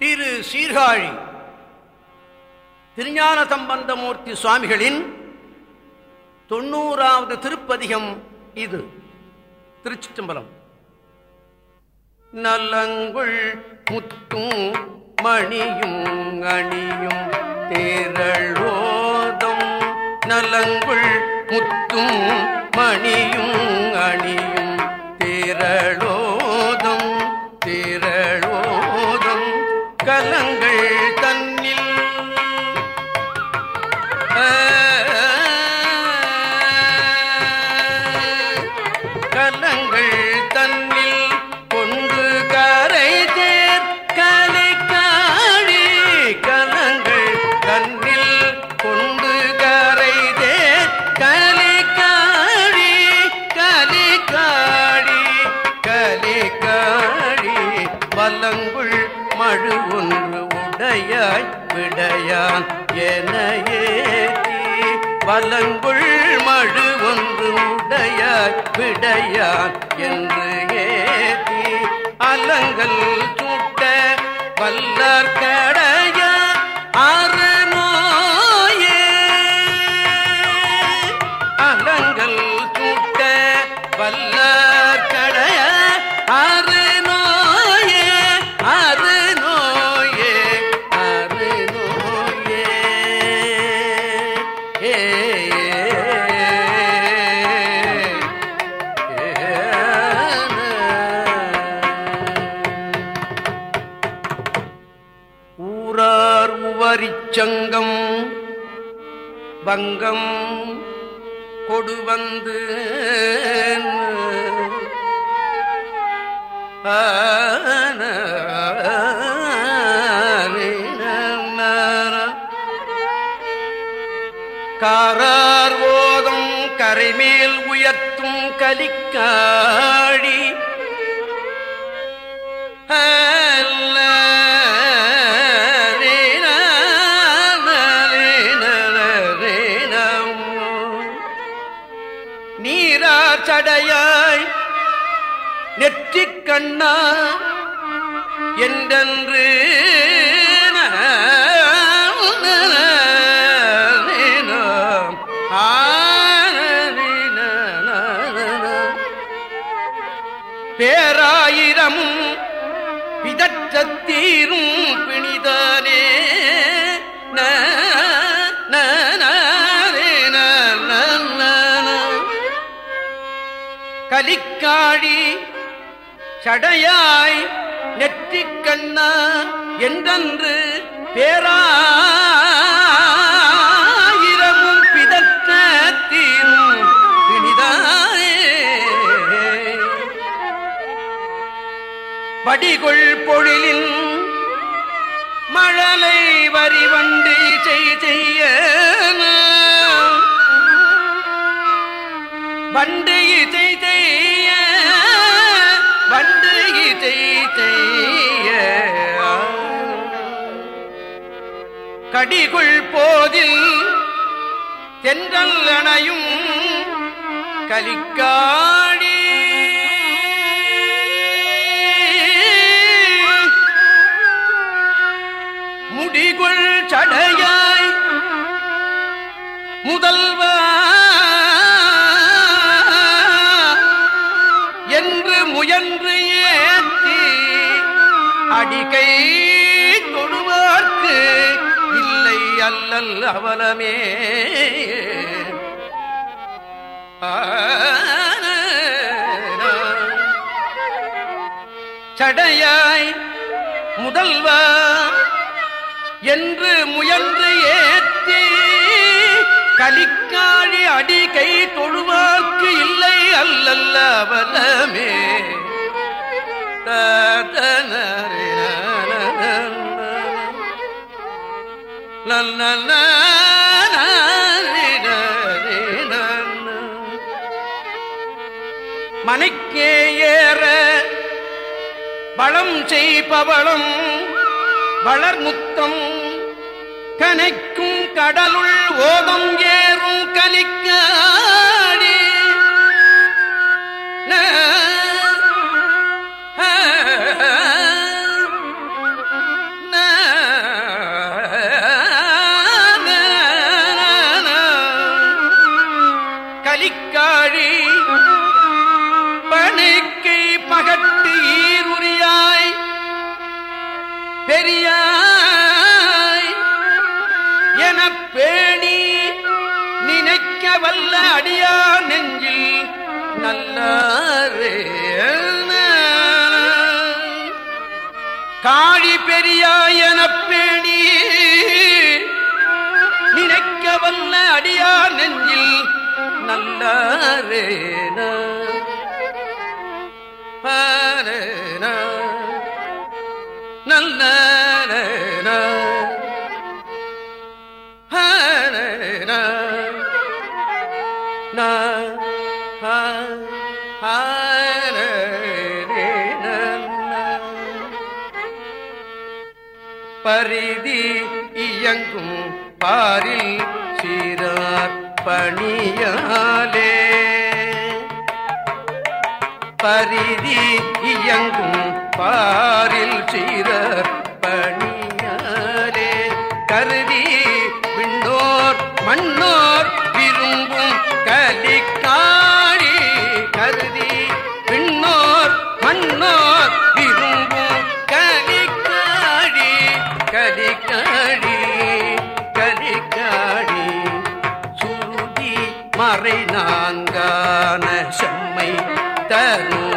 திரு சீர்காழி திருஞான சம்பந்தமூர்த்தி சுவாமிகளின் தொண்ணூறாவது திருப்பதிகம் இது. திருச்சிற்றம்பலம். நலங்குள் முத்தும் மணியும் அணியும் தேரழோதம் நலங்குள் முத்தும் மணியும் அணியும் தேரழோ வலங்குள் மழு ஒன்று உடையாய் விடையான் என்று ஏத்தி அலங்கள் சூட்ட வல்லார்க்க வங்கம் கொடுவந்து காரார் ஓதும் கரைமேல் உயர்த்தும் கலிக்காழி கண்ணா என்றென்று பேராயிரமும் பிதற்ற தீரும் பிணிதானே. ந, ந, கலிக்காழி சடையாய் நெற்றி கண்ணா என்றன்று பேராயிரமும் பிதற்ற தீரும் பிணிதானே படிகொள் பொழிலின் மழலை வரி வண்டு செய்ய வண்டு இசை கடிகுள் போதில் தென்றல் அணையும் கலிக்காடி. முடிகுள் சடையாய் முதல்வா என்று முயன்று ஏற்றி அடிக்கை தொடுவார்க்கு. அல்லல் அவலமே. சடையாய் முதல்வா என்று முயன்று ஏத்தி கலிக்காழி அடிகை தொழு மனைக்கே ஏற வளம் செய்பவளும் வளர்முத்தம் கனைக்கும் கடலுள் ஓதம் ஏறும் கலிக்காடி நல்லாரே காழி பெரியாய் பேணி நினைக்க வல்ல அடியா நெஞ்சில் நல்லாரேன நல்ல பரிதி இயங்கும் பாரில் சீரார் பணியாலே. பரிதி இயங்கும் பாரில் சீரர் மறை நான்கான செம்மை தரும்.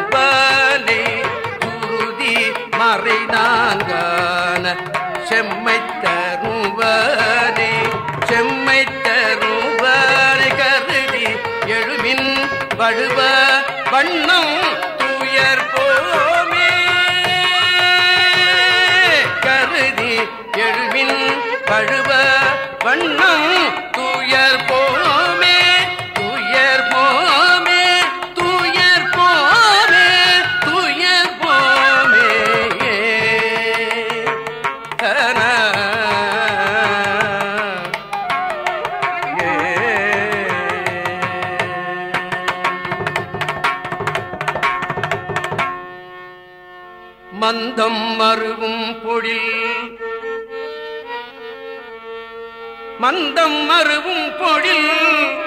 மந்தம் மறுவும் பொழில்.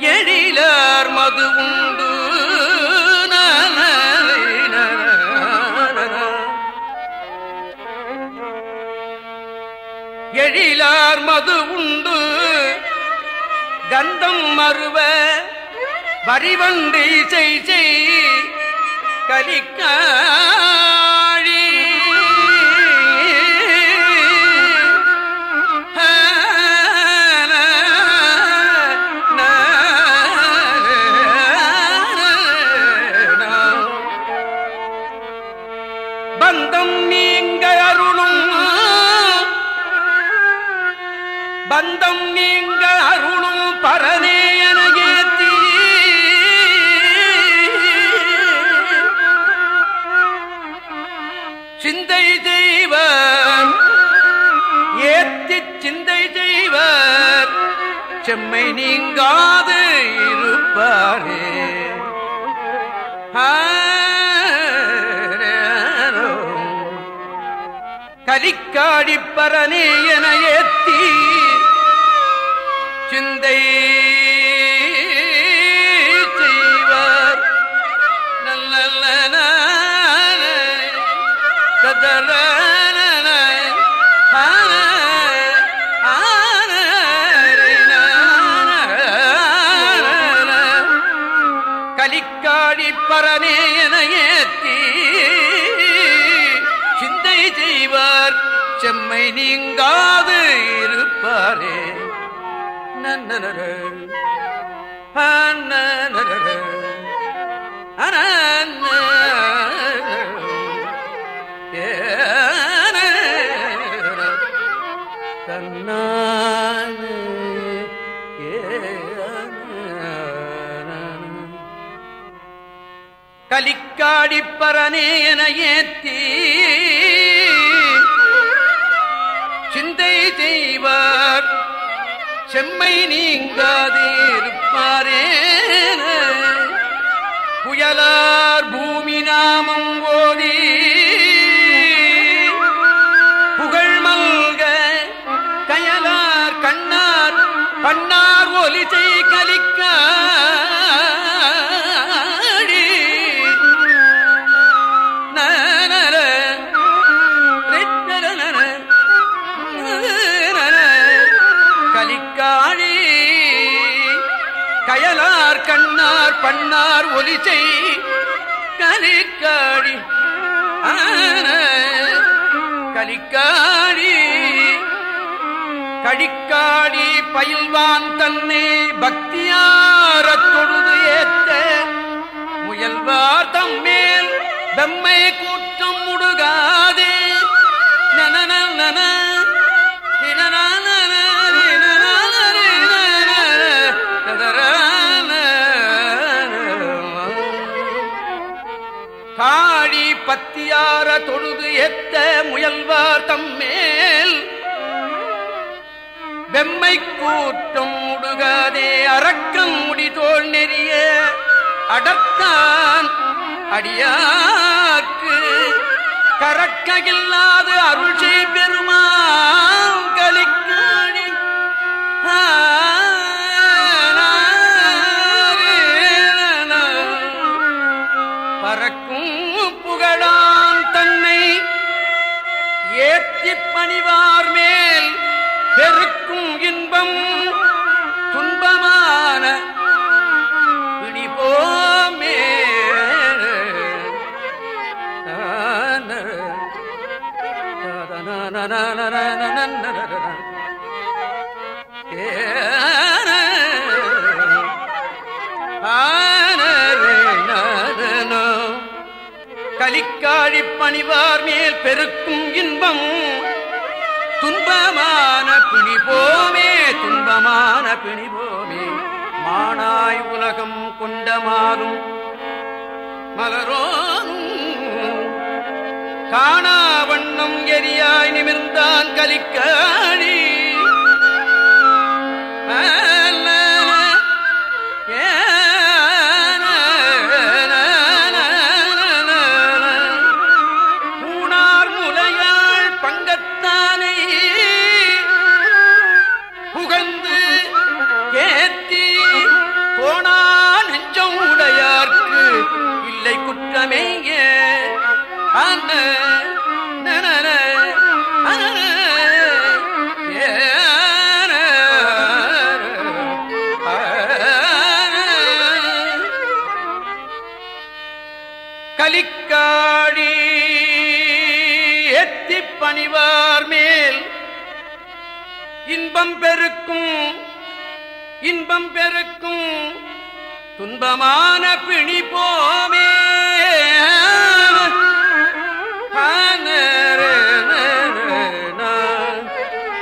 எழிலார் மது உண்டு. எழிலார் மது உண்டு. கந்தம் மறுவ வரிவண்டு இசை செய். கலிக்காழி பந்தம் நீங்க அருளும். பந்தம் நீங்க அருளும் பரனே என சிந்தை செய்வர் ஏத்தி சிந்தை செய்வர். செம்மை நீங்காது இருப்பாரே. ஆ. கலிக்காடிப்பரனே என ஏத்தி சிந்தை நீங்காது இருப்பாரே. நன்னர அன்னர தன்னான கலிக்காடிப்பரனே என ஏத்தீ சிந்தை செய்வார். செம்மை நீங்காதே இருப்பாரே புயலார் பூமி நாமம் ஓதி புகழ் மல்க கயலார் கண்ணார் பண்ணார் ஒலிசை கலிக்கார் பண்ணார் ஒலிசை கலிக்காடி கலிக்காடி கடிக்காடி பயில்வான் தன்னை பக்தியாரத் தொழுது ஏத்த முயல்வார் தம்மேல் தம்மை கூட்டம் முடுகாதே. நனன நன காடி பத்தியார தொழுது எத்த முயல்வார் தம்மேல். வெம்மை கூட்டம் முடுகாதே அரக்கம் முடிதோல் நெறிய அடர்த்தான் அடியாக்கு கரக்ககில்லாது அருள் செய் பெருமான் கலிக்காணி ஏத்திப் மேல் பெருக்கும் இன்பம் துன்பமான பிடிபோமே கலிக்காழி பணிவார் மேல் பெருக்கும் இன்பம் பிணிபோமே துன்பமான பிணிபோமே மானாய் உலகம் கொண்டமாறும் மலரோனும் காணா வண்ணம் எரியாய் நிமிர்ந்தான் கலிக்காணி. பூணார் பெருக்கும் துன்பமான பிணி போமே.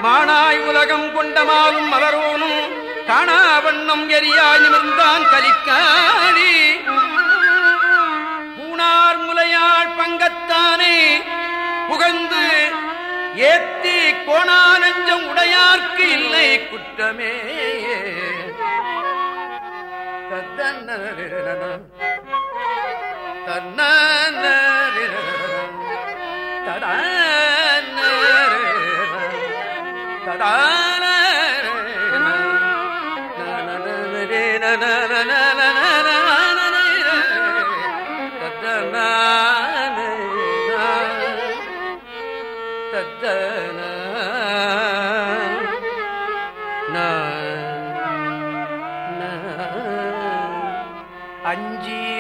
மானாய் உலகம் கொண்டமாலும் மலரோனும் காணாவண்ணம் எரியாய் நிமிர்ந்தான் கலிக்காடி பூனார் முலையாள் பங்கத்தானே புகழ்ந்து ஏத்தி கோணானஞ்சம் உடையார்க்கு இல்லை குற்றமே. na na na na na na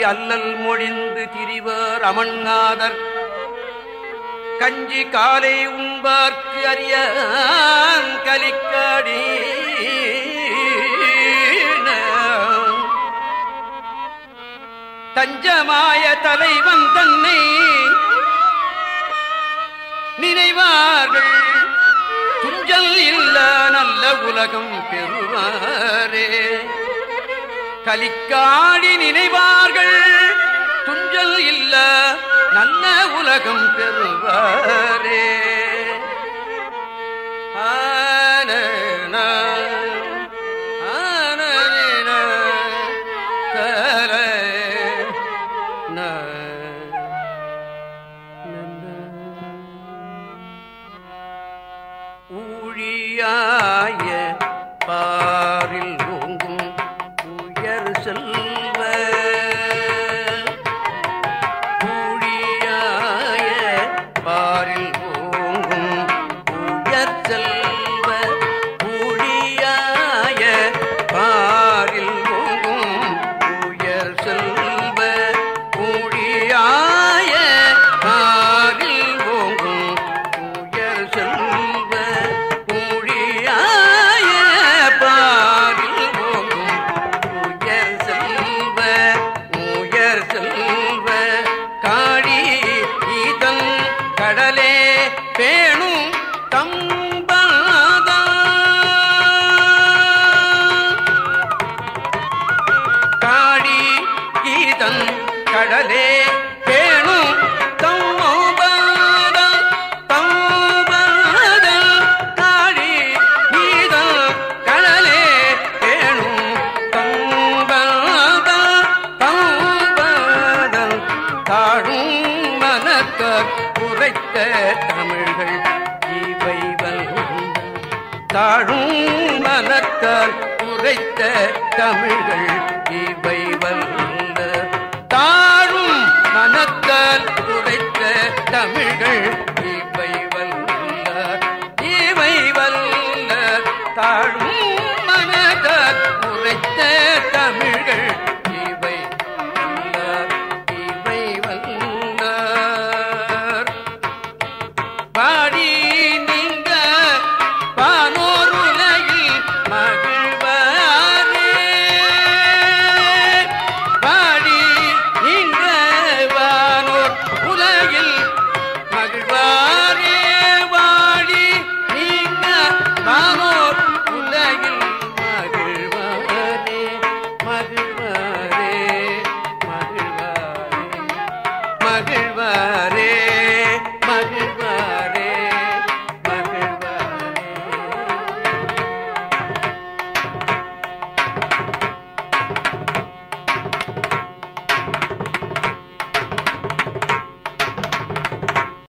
அல்லல் மொழிந்து திரிவர் அமண்ணாதர் கஞ்சி காலை உண்பார்க்கு அறிய கலிக்காடி. தஞ்சமாய தலைவன் தன்னை நினைவார்கள். துஞ்சல் இல்ல நல்ல உலகம் பெறுவாரே. கலிக்காடி நினைவார்கள். துஞ்சல் இல்ல நல்ல உலகம் பெறுவாரே.